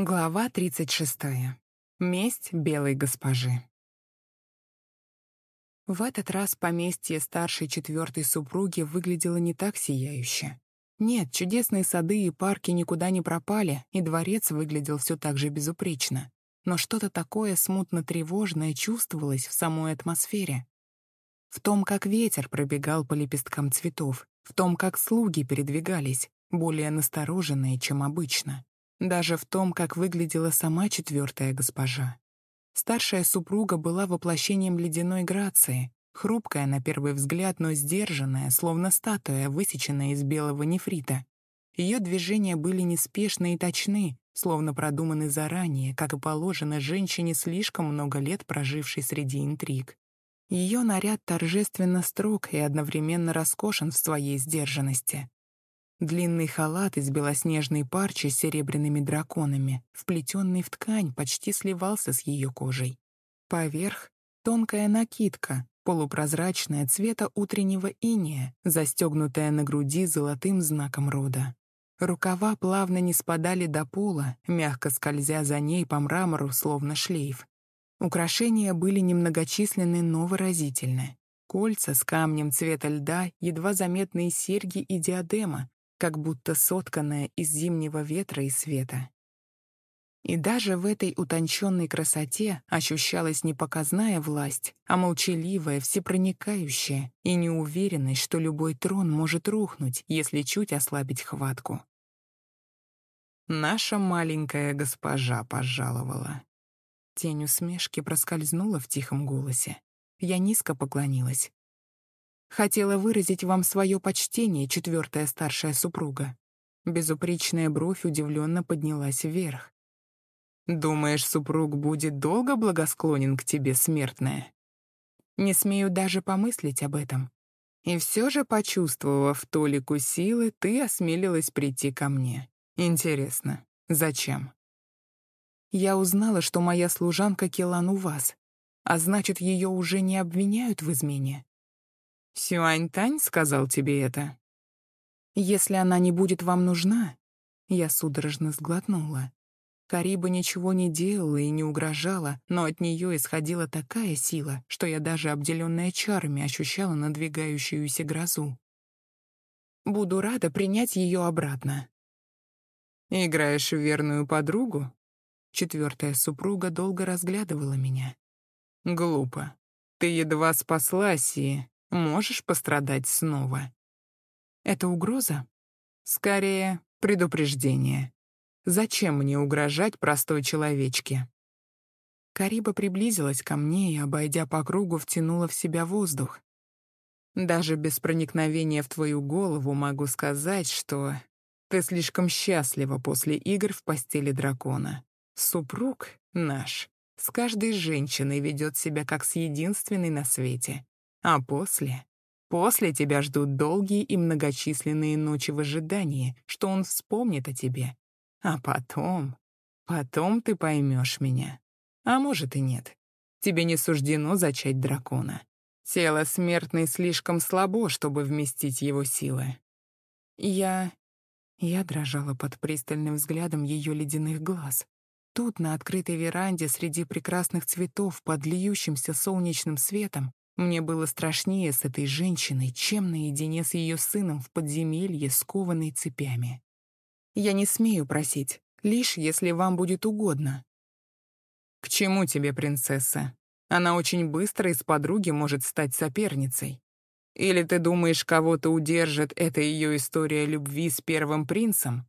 Глава 36. Месть белой госпожи. В этот раз поместье старшей четвертой супруги выглядело не так сияюще. Нет, чудесные сады и парки никуда не пропали, и дворец выглядел все так же безупречно. Но что-то такое смутно-тревожное чувствовалось в самой атмосфере. В том, как ветер пробегал по лепесткам цветов, в том, как слуги передвигались, более настороженные, чем обычно. Даже в том, как выглядела сама четвертая госпожа. Старшая супруга была воплощением ледяной грации, хрупкая на первый взгляд, но сдержанная, словно статуя, высеченная из белого нефрита. Ее движения были неспешны и точны, словно продуманы заранее, как и положено женщине, слишком много лет прожившей среди интриг. Ее наряд торжественно строг и одновременно роскошен в своей сдержанности. Длинный халат из белоснежной парчи с серебряными драконами, вплетенный в ткань, почти сливался с ее кожей. Поверх — тонкая накидка, полупрозрачная цвета утреннего иния, застегнутая на груди золотым знаком рода. Рукава плавно не спадали до пола, мягко скользя за ней по мрамору, словно шлейф. Украшения были немногочисленны, но выразительны. Кольца с камнем цвета льда, едва заметные серьги и диадема, как будто сотканная из зимнего ветра и света. И даже в этой утонченной красоте ощущалась не показная власть, а молчаливая, всепроникающая и неуверенность, что любой трон может рухнуть, если чуть ослабить хватку. Наша маленькая госпожа пожаловала. Тень усмешки проскользнула в тихом голосе. Я низко поклонилась. Хотела выразить вам свое почтение, четвертая старшая супруга. Безупречная бровь удивленно поднялась вверх. «Думаешь, супруг будет долго благосклонен к тебе, смертная?» Не смею даже помыслить об этом. И все же, почувствовав толику силы, ты осмелилась прийти ко мне. Интересно, зачем? Я узнала, что моя служанка Келан у вас, а значит, ее уже не обвиняют в измене. Сюань-Тань сказал тебе это? Если она не будет вам нужна, я судорожно сглотнула. Кариба ничего не делала и не угрожала, но от нее исходила такая сила, что я даже обделенная чарами ощущала надвигающуюся грозу. Буду рада принять ее обратно. Играешь в верную подругу? Четвертая супруга долго разглядывала меня. Глупо. Ты едва спаслась и можешь пострадать снова. Это угроза? Скорее, предупреждение. Зачем мне угрожать простой человечке? Кариба приблизилась ко мне и, обойдя по кругу, втянула в себя воздух. Даже без проникновения в твою голову могу сказать, что ты слишком счастлива после игр в постели дракона. Супруг наш с каждой женщиной ведет себя как с единственной на свете. А после? После тебя ждут долгие и многочисленные ночи в ожидании, что он вспомнит о тебе. А потом... Потом ты поймешь меня. А может и нет. Тебе не суждено зачать дракона. Тело смертной слишком слабо, чтобы вместить его силы. Я... Я дрожала под пристальным взглядом ее ледяных глаз. Тут, на открытой веранде, среди прекрасных цветов, под льющимся солнечным светом, мне было страшнее с этой женщиной, чем наедине с ее сыном в подземелье, скованной цепями. Я не смею просить, лишь если вам будет угодно. К чему тебе, принцесса? Она очень быстро из подруги может стать соперницей. Или ты думаешь, кого-то удержит эта ее история любви с первым принцем?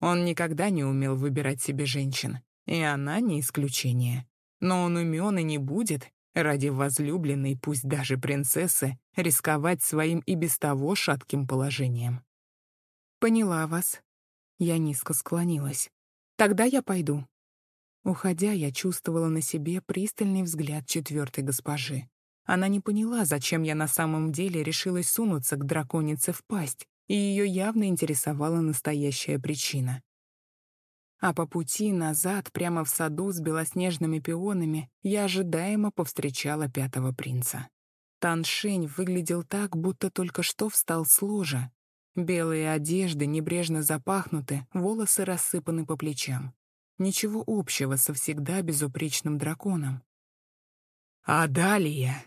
Он никогда не умел выбирать себе женщин, и она не исключение. Но он умен и не будет, ради возлюбленной, пусть даже принцессы, рисковать своим и без того шатким положением. «Поняла вас». Я низко склонилась. «Тогда я пойду». Уходя, я чувствовала на себе пристальный взгляд четвертой госпожи. Она не поняла, зачем я на самом деле решилась сунуться к драконице в пасть, и ее явно интересовала настоящая причина. А по пути назад, прямо в саду с белоснежными пионами, я ожидаемо повстречала пятого принца. Таншень выглядел так, будто только что встал с ложа. Белые одежды небрежно запахнуты, волосы рассыпаны по плечам. ничего общего со всегда безупречным драконом. «А далее?»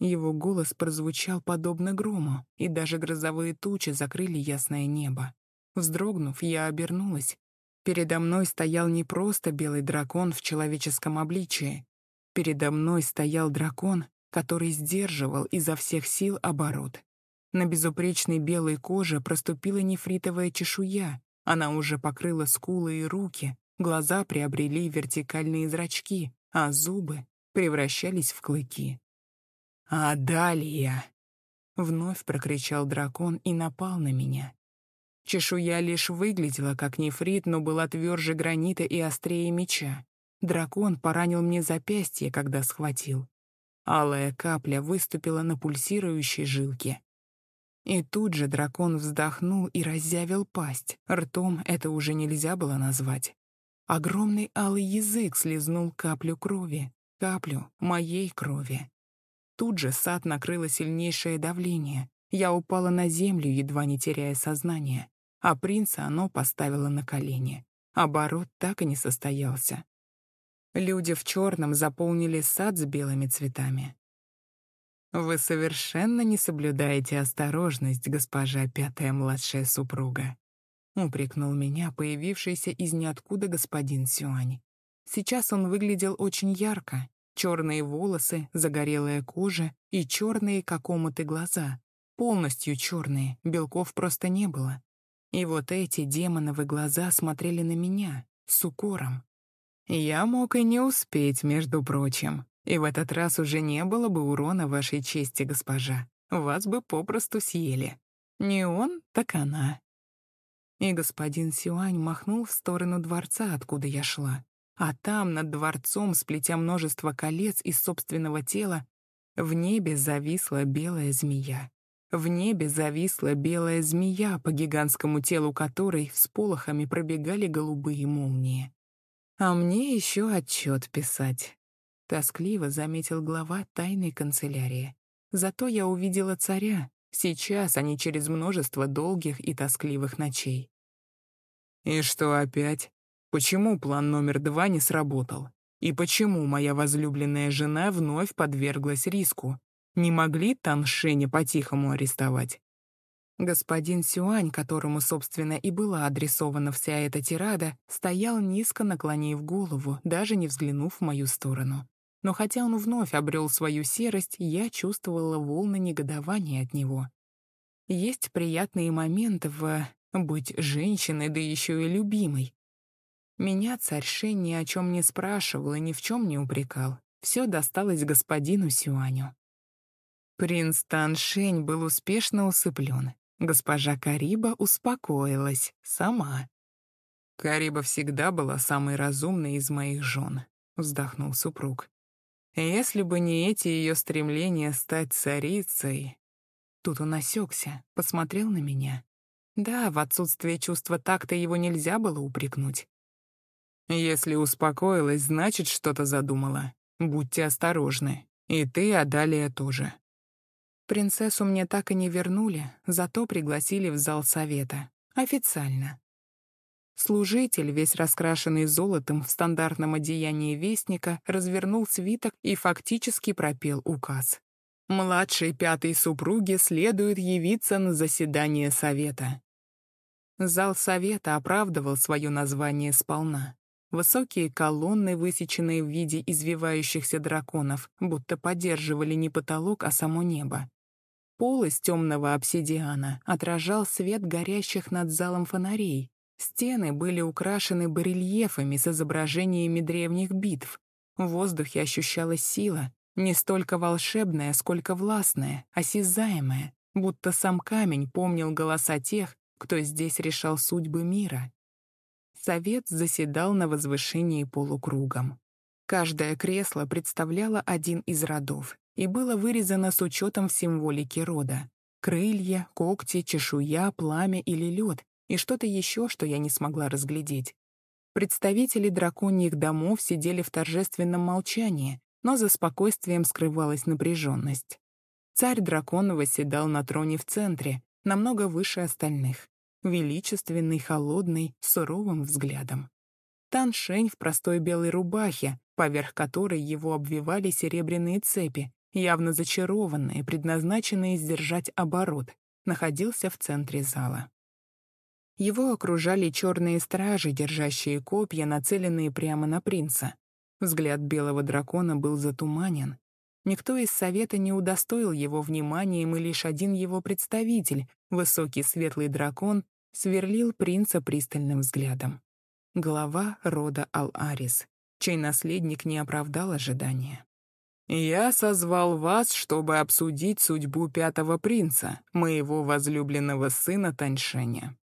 Его голос прозвучал подобно грому, и даже грозовые тучи закрыли ясное небо. Вздрогнув, я обернулась. Передо мной стоял не просто белый дракон в человеческом обличии. Передо мной стоял дракон, который сдерживал изо всех сил оборот. На безупречной белой коже проступила нефритовая чешуя, она уже покрыла скулы и руки, глаза приобрели вертикальные зрачки, а зубы превращались в клыки. «А далее!» — вновь прокричал дракон и напал на меня. Чешуя лишь выглядела как нефрит, но была тверже гранита и острее меча. Дракон поранил мне запястье, когда схватил. Алая капля выступила на пульсирующей жилке. И тут же дракон вздохнул и разъявил пасть. Ртом это уже нельзя было назвать. Огромный алый язык слезнул каплю крови, каплю моей крови. Тут же сад накрыло сильнейшее давление. Я упала на землю, едва не теряя сознание, а принца оно поставило на колени. Оборот так и не состоялся. Люди в черном заполнили сад с белыми цветами. «Вы совершенно не соблюдаете осторожность, госпожа пятая младшая супруга», — упрекнул меня появившийся из ниоткуда господин Сюань. Сейчас он выглядел очень ярко. Черные волосы, загорелая кожа и черные, как омуты, глаза. Полностью черные, белков просто не было. И вот эти демоновы глаза смотрели на меня, с укором. Я мог и не успеть, между прочим. И в этот раз уже не было бы урона вашей чести, госпожа. Вас бы попросту съели. Не он, так она. И господин Сюань махнул в сторону дворца, откуда я шла. А там, над дворцом, сплетя множество колец из собственного тела, в небе зависла белая змея. В небе зависла белая змея, по гигантскому телу которой всполохами пробегали голубые молнии. А мне еще отчет писать. Тоскливо заметил глава тайной канцелярии. Зато я увидела царя, сейчас, а не через множество долгих и тоскливых ночей. И что опять? Почему план номер два не сработал? И почему моя возлюбленная жена вновь подверглась риску? Не могли Таншеня по-тихому арестовать? Господин Сюань, которому, собственно, и была адресована вся эта тирада, стоял низко наклонив голову, даже не взглянув в мою сторону. Но хотя он вновь обрел свою серость, я чувствовала волны негодования от него. Есть приятные моменты в быть женщиной, да еще и любимой. Меня царь Шень ни о чем не спрашивал и ни в чем не упрекал. Все досталось господину Сюаню. Принц Таншень был успешно усыплен. Госпожа Кариба успокоилась сама. «Кариба всегда была самой разумной из моих жен», — вздохнул супруг. Если бы не эти ее стремления стать царицей... Тут он осекся, посмотрел на меня. Да, в отсутствие чувства такта его нельзя было упрекнуть. Если успокоилась, значит, что-то задумала. Будьте осторожны. И ты, Адалия, тоже. Принцессу мне так и не вернули, зато пригласили в зал совета. Официально. Служитель, весь раскрашенный золотом в стандартном одеянии вестника, развернул свиток и фактически пропел указ. Младшей пятой супруге следует явиться на заседание совета. Зал совета оправдывал свое название сполна. Высокие колонны, высеченные в виде извивающихся драконов, будто поддерживали не потолок, а само небо. Пол из темного обсидиана отражал свет горящих над залом фонарей, Стены были украшены барельефами с изображениями древних битв. В воздухе ощущалась сила, не столько волшебная, сколько властная, осязаемая, будто сам камень помнил голоса тех, кто здесь решал судьбы мира. Совет заседал на возвышении полукругом. Каждое кресло представляло один из родов и было вырезано с учетом символики рода. Крылья, когти, чешуя, пламя или лед, и что-то еще, что я не смогла разглядеть. Представители драконьих домов сидели в торжественном молчании, но за спокойствием скрывалась напряженность. Царь дракон восседал на троне в центре, намного выше остальных, величественный, холодный, суровым взглядом. Таншень в простой белой рубахе, поверх которой его обвивали серебряные цепи, явно зачарованные, предназначенные сдержать оборот, находился в центре зала. Его окружали черные стражи, держащие копья, нацеленные прямо на принца. Взгляд белого дракона был затуманен. Никто из совета не удостоил его вниманием, и лишь один его представитель, высокий светлый дракон, сверлил принца пристальным взглядом. Глава рода Ал-Арис, чей наследник не оправдал ожидания. «Я созвал вас, чтобы обсудить судьбу пятого принца, моего возлюбленного сына Таньшеня.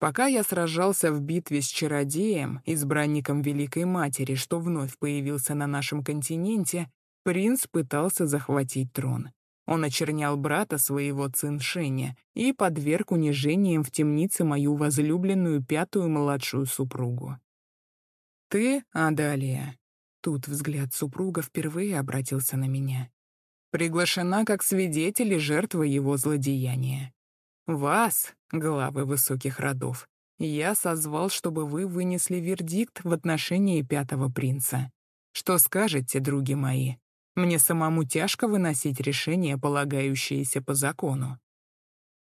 Пока я сражался в битве с чародеем, избранником Великой Матери, что вновь появился на нашем континенте, принц пытался захватить трон. Он очернял брата своего Циншеня и подверг унижениям в темнице мою возлюбленную пятую младшую супругу. «Ты, Адалия», — тут взгляд супруга впервые обратился на меня, «приглашена как свидетель и жертва его злодеяния. Вас, главы высоких родов, я созвал, чтобы вы вынесли вердикт в отношении пятого принца. Что скажете, други мои? Мне самому тяжко выносить решения, полагающиеся по закону.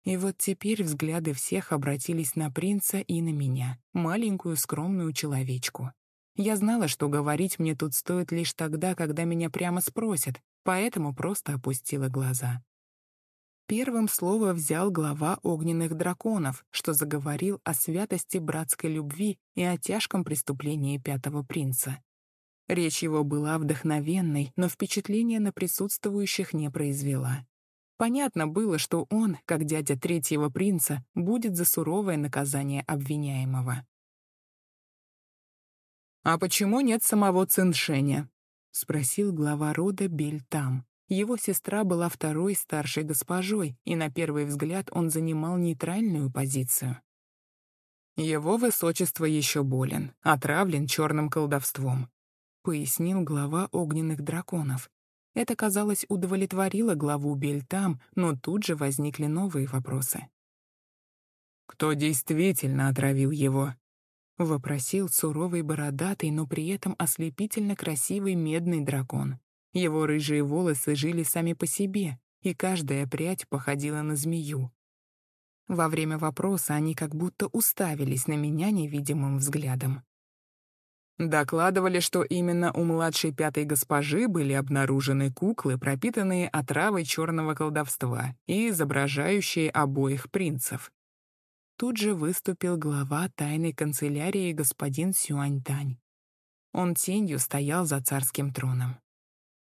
И вот теперь взгляды всех обратились на принца и на меня, маленькую скромную человечку. Я знала, что говорить мне тут стоит лишь тогда, когда меня прямо спросят, поэтому просто опустила глаза. Первым слово взял глава огненных драконов, что заговорил о святости братской любви и о тяжком преступлении пятого принца. Речь его была вдохновенной, но впечатления на присутствующих не произвела. Понятно было, что он, как дядя третьего принца, будет за суровое наказание обвиняемого. «А почему нет самого Циншеня?» — спросил глава рода Бельтам. Его сестра была второй старшей госпожой, и на первый взгляд он занимал нейтральную позицию. «Его высочество еще болен, отравлен черным колдовством», — пояснил глава огненных драконов. Это, казалось, удовлетворило главу Бельтам, но тут же возникли новые вопросы. «Кто действительно отравил его?» — вопросил суровый бородатый, но при этом ослепительно красивый медный дракон. Его рыжие волосы жили сами по себе, и каждая прядь походила на змею. Во время вопроса они как будто уставились на меня невидимым взглядом. Докладывали, что именно у младшей пятой госпожи были обнаружены куклы, пропитанные отравой черного колдовства и изображающие обоих принцев. Тут же выступил глава тайной канцелярии господин Сюаньтань. Он тенью стоял за царским троном.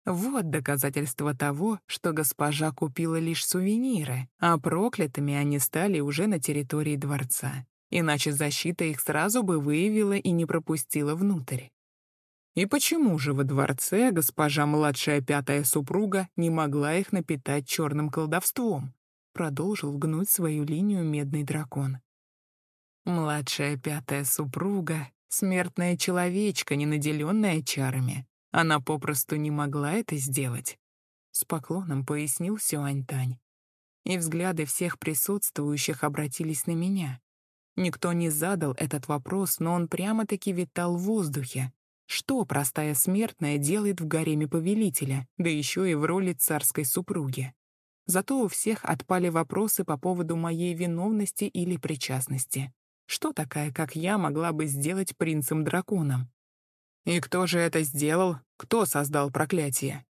Вот доказательство того, что госпожа купила лишь сувениры, а проклятыми они стали уже на территории дворца. Иначе защита их сразу бы выявила и не пропустила внутрь. И почему же во дворце госпожа младшая пятая супруга не могла их напитать черным колдовством? Продолжил гнуть свою линию медный дракон. Младшая пятая супруга — смертная человечка, не наделенная чарами. Она попросту не могла это сделать. С поклоном пояснил Сюаньтань. И взгляды всех присутствующих обратились на меня. Никто не задал этот вопрос, но он прямо-таки витал в воздухе. Что простая смертная делает в гареме повелителя, да еще и в роли царской супруги? Зато у всех отпали вопросы по поводу моей виновности или причастности. Что такая, как я, могла бы сделать принцем-драконом? И кто же это сделал? Кто создал проклятие?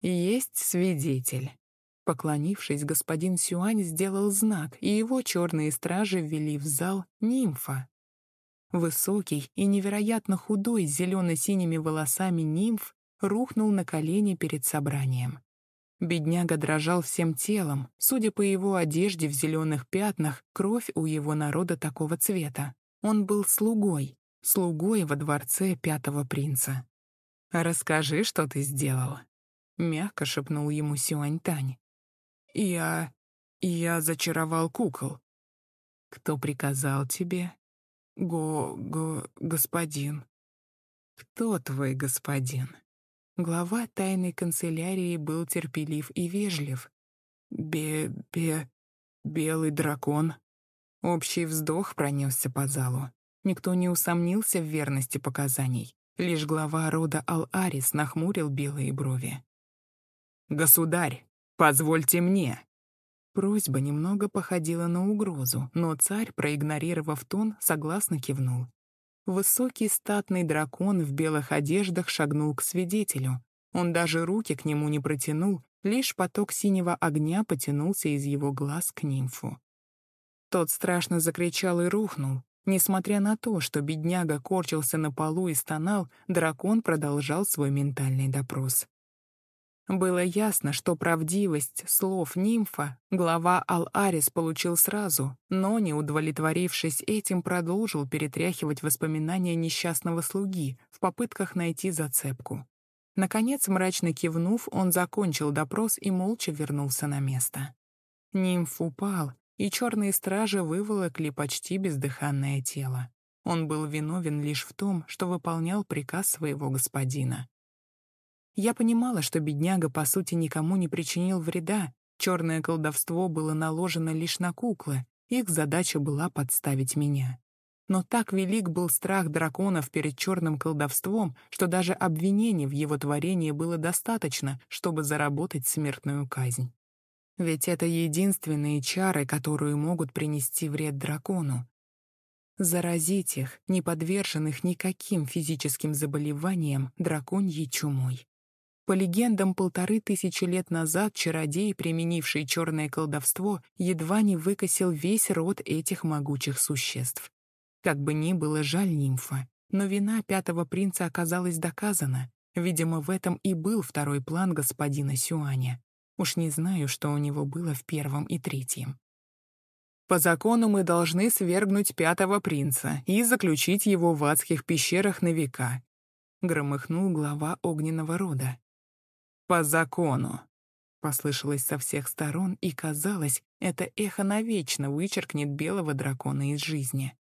Есть свидетель. Поклонившись, господин Сюань сделал знак, и его черные стражи ввели в зал нимфа. Высокий и невероятно худой с зелено-синими волосами нимф рухнул на колени перед собранием. Бедняга дрожал всем телом, судя по его одежде в зеленых пятнах, кровь у его народа такого цвета. Он был слугой, слугой во дворце пятого принца. «Расскажи, что ты сделал», — мягко шепнул ему Сюаньтань. «Я... я зачаровал кукол». «Кто приказал тебе?» «Го... го... господин». «Кто твой господин?» Глава тайной канцелярии был терпелив и вежлив. «Бе... бе... белый дракон». Общий вздох пронесся по залу. Никто не усомнился в верности показаний. Лишь глава рода Ал-Арис нахмурил белые брови. «Государь, позвольте мне!» Просьба немного походила на угрозу, но царь, проигнорировав тон, согласно кивнул. Высокий статный дракон в белых одеждах шагнул к свидетелю. Он даже руки к нему не протянул, лишь поток синего огня потянулся из его глаз к нимфу. Тот страшно закричал и рухнул. Несмотря на то, что бедняга корчился на полу и стонал, дракон продолжал свой ментальный допрос. Было ясно, что правдивость слов нимфа глава Ал-Арис получил сразу, но, не удовлетворившись этим, продолжил перетряхивать воспоминания несчастного слуги в попытках найти зацепку. Наконец, мрачно кивнув, он закончил допрос и молча вернулся на место. Нимф упал, и черные стражи выволокли почти бездыханное тело. Он был виновен лишь в том, что выполнял приказ своего господина. Я понимала, что бедняга, по сути, никому не причинил вреда. Черное колдовство было наложено лишь на куклы. Их задача была подставить меня. Но так велик был страх драконов перед черным колдовством, что даже обвинений в его творении было достаточно, чтобы заработать смертную казнь. Ведь это единственные чары, которые могут принести вред дракону. Заразить их, не подверженных никаким физическим заболеваниям, драконьей чумой. По легендам, полторы тысячи лет назад чародей, применивший черное колдовство, едва не выкосил весь род этих могучих существ. Как бы ни было жаль нимфа, но вина пятого принца оказалась доказана. Видимо, в этом и был второй план господина Сюаня. Уж не знаю, что у него было в первом и третьем. По закону мы должны свергнуть пятого принца и заключить его в адских пещерах на века», — громыхнул глава огненного рода. «По закону», — послышалось со всех сторон, и, казалось, это эхо навечно вычеркнет белого дракона из жизни.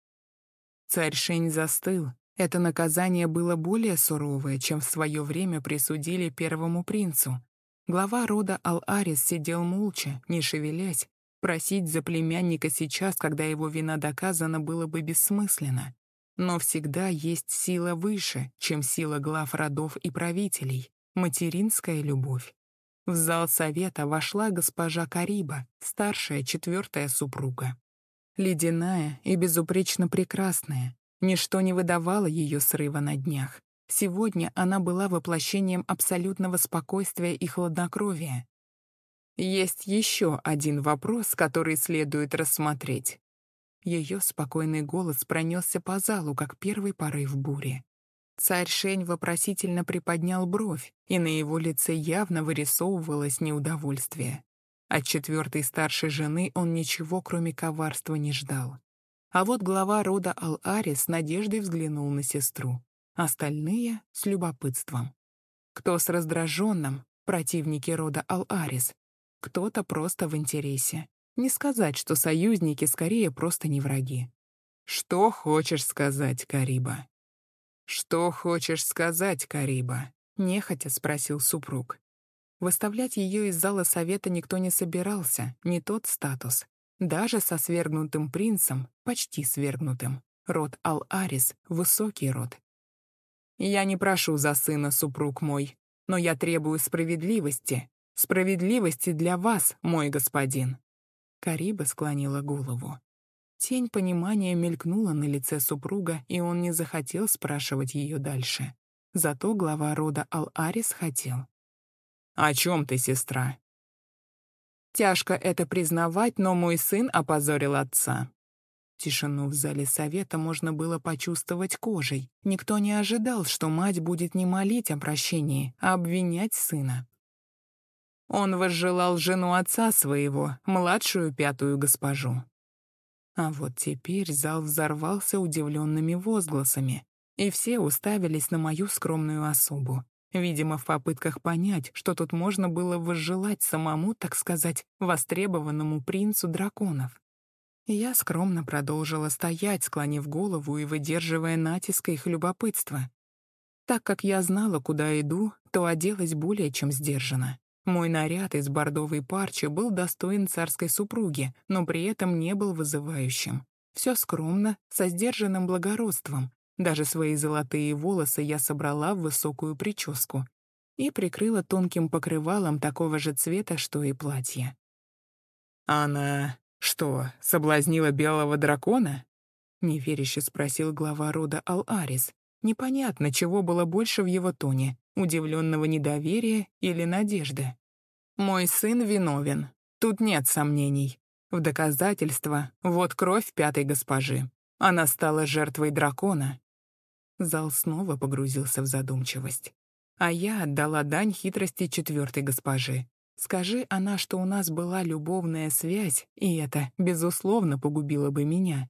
Царь Шень застыл. Это наказание было более суровое, чем в свое время присудили первому принцу. Глава рода Ал-Арис сидел молча, не шевелясь. Просить за племянника сейчас, когда его вина доказана, было бы бессмысленно. Но всегда есть сила выше, чем сила глав родов и правителей материнская любовь. В зал совета вошла госпожа Кариба, старшая четвертая супруга. Ледяная и безупречно прекрасная. Ничто не выдавало ее срыва на днях. Сегодня она была воплощением абсолютного спокойствия и хладнокровия. Есть еще один вопрос, который следует рассмотреть. Ее спокойный голос пронесся по залу, как первый порыв бури. Царь Шень вопросительно приподнял бровь, и на его лице явно вырисовывалось неудовольствие. От четвертой старшей жены он ничего, кроме коварства, не ждал. А вот глава рода Ал-Ари с надеждой взглянул на сестру. Остальные — с любопытством. Кто с раздраженным, противники рода Ал-Арис, кто-то просто в интересе. Не сказать, что союзники скорее просто не враги. «Что хочешь сказать, Кариба?» «Что хочешь сказать, Кариба?» — нехотя спросил супруг. Выставлять ее из зала совета никто не собирался, не тот статус. Даже со свергнутым принцем, почти свергнутым. Род Ал-Арис — высокий род. «Я не прошу за сына, супруг мой, но я требую справедливости. Справедливости для вас, мой господин». Кариба склонила голову. Тень понимания мелькнула на лице супруга, и он не захотел спрашивать ее дальше. Зато глава рода Ал-Арис хотел. «О чем ты, сестра?» Тяжко это признавать, но мой сын опозорил отца. Тишину в зале совета можно было почувствовать кожей. Никто не ожидал, что мать будет не молить о прощении, а обвинять сына. Он возжелал жену отца своего, младшую пятую госпожу. А вот теперь зал взорвался удивленными возгласами, и все уставились на мою скромную особу. Видимо, в попытках понять, что тут можно было возжелать самому, так сказать, востребованному принцу драконов. Я скромно продолжила стоять, склонив голову и выдерживая натиск их любопытства. Так как я знала, куда иду, то оделась более чем сдержанно. Мой наряд из бордовой парчи был достоин царской супруги, но при этом не был вызывающим. Все скромно, со сдержанным благородством. Даже свои золотые волосы я собрала в высокую прическу и прикрыла тонким покрывалом такого же цвета, что и платье. «Она что, соблазнила белого дракона?» — неверяще спросил глава рода Ал-Арис. Непонятно, чего было больше в его тоне — удивленного недоверия или надежды. «Мой сын виновен. Тут нет сомнений. В доказательство — вот кровь пятой госпожи. Она стала жертвой дракона». Зал снова погрузился в задумчивость. А я отдала дань хитрости четвертой госпожи. Скажи она, что у нас была любовная связь, и это, безусловно, погубило бы меня.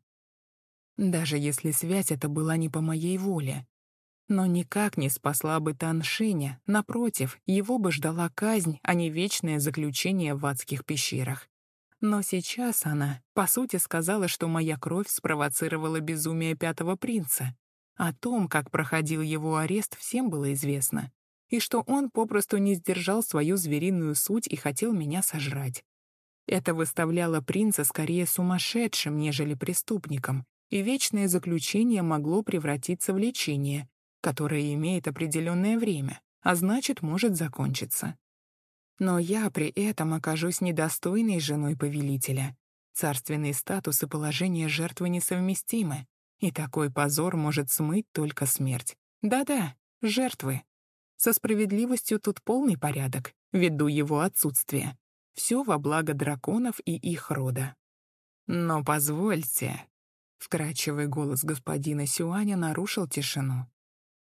Даже если связь эта была не по моей воле. Но никак не спасла бы Таншиня, напротив, его бы ждала казнь, а не вечное заключение в адских пещерах. Но сейчас она, по сути, сказала, что моя кровь спровоцировала безумие пятого принца. О том, как проходил его арест, всем было известно и что он попросту не сдержал свою звериную суть и хотел меня сожрать. Это выставляло принца скорее сумасшедшим, нежели преступником, и вечное заключение могло превратиться в лечение, которое имеет определенное время, а значит, может закончиться. Но я при этом окажусь недостойной женой повелителя. Царственный статус и положение жертвы несовместимы, и такой позор может смыть только смерть. Да-да, жертвы. Со справедливостью тут полный порядок, ввиду его отсутствия. Все во благо драконов и их рода. Но позвольте... Вкрадчивый голос господина Сюаня нарушил тишину.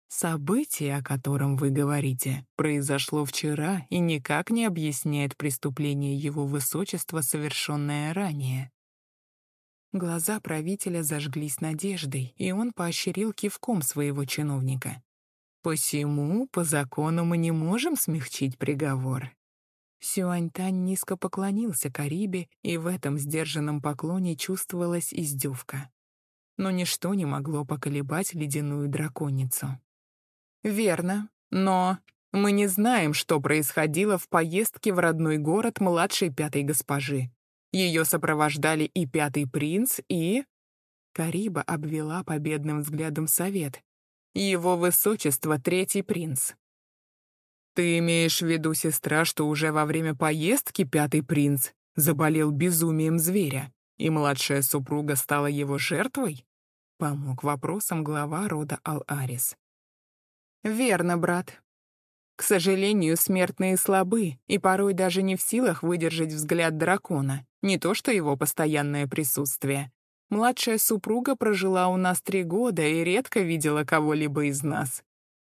Событие, о котором вы говорите, произошло вчера и никак не объясняет преступление его высочества, совершенное ранее. Глаза правителя зажглись надеждой, и он поощрил кивком своего чиновника. Посему, по закону, мы не можем смягчить приговор. Сюаньтань низко поклонился Карибе, и в этом сдержанном поклоне чувствовалась издевка. Но ничто не могло поколебать ледяную драконицу. «Верно, но мы не знаем, что происходило в поездке в родной город младшей пятой госпожи. Ее сопровождали и пятый принц, и...» Кариба обвела победным взглядом совет, его высочество третий принц. Ты имеешь в виду, сестра, что уже во время поездки пятый принц заболел безумием зверя, и младшая супруга стала его жертвой? Помог вопросом глава рода Ал-Арис. Верно, брат. К сожалению, смертные слабы и порой даже не в силах выдержать взгляд дракона, не то что его постоянное присутствие. Младшая супруга прожила у нас три года и редко видела кого-либо из нас.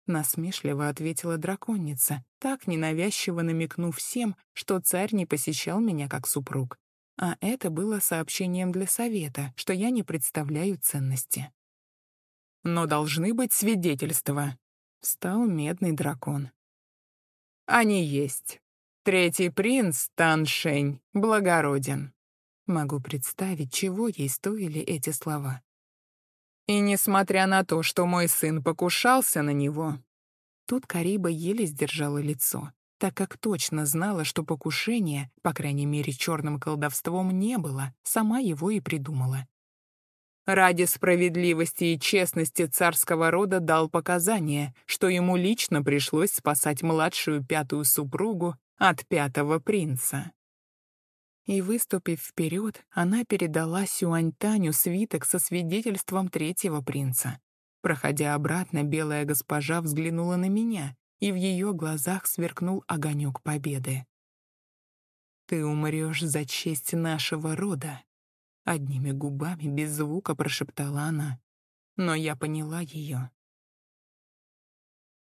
Насмешливо ответила драконица, так ненавязчиво намекнув всем, что царь не посещал меня как супруг. А это было сообщением для совета, что я не представляю ценности. «Но должны быть свидетельства», — встал медный дракон. «Они есть. Третий принц, Таншень, благороден. Могу представить, чего ей стоили эти слова. И несмотря на то, что мой сын покушался на него, тут Кариба еле сдержала лицо, так как точно знала, что покушения, по крайней мере, черным колдовством не было, сама его и придумала. Ради справедливости и честности царского рода дал показания, что ему лично пришлось спасать младшую пятую супругу от пятого принца. И, выступив вперед, она передала Сюаньтаню свиток со свидетельством третьего принца. Проходя обратно, белая госпожа взглянула на меня, и в ее глазах сверкнул огонек победы. «Ты умрешь за честь нашего рода», — одними губами без звука прошептала она. Но я поняла ее.